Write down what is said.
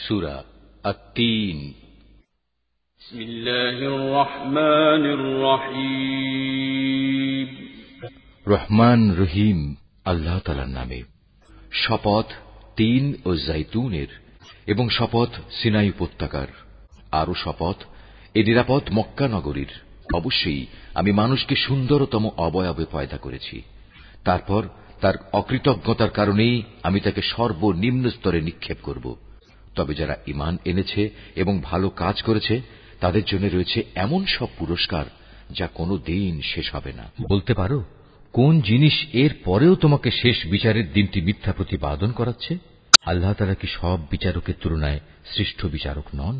সুরা التين بسم الله الرحمن الرحيم রহমান রহিম আল্লাহ তালার নামে শপথ তিন ও জাইতুনের এবং শপথ সিনাই উপত্যকার আরো শপথ এ নিরাপদ মক্কা নগরীর অবশ্যই আমি মানুষকে সুন্দরতম অবয়বে পয়দা করেছি তারপর তার অকৃতজ্ঞতার কারণেই আমি তাকে সর্বনিম্ন স্তরে নিক্ষেপ করব তবে যারা ইমান এনেছে এবং ভালো কাজ করেছে, তাদের জন্য রয়েছে এমন সব পুরস্কার যা কোনো দিন শেষ হবে না। বলতে পারো, কোন জিনিস এর পরেও তোমাকে শেষ বিচারের দিনটি মিথ্যা প্রতিপাদন করাচ্ছে? আল্লাহ তারা কি সব বিচারকের তুলনায় শ্রেষ্ঠ বিচারক নন?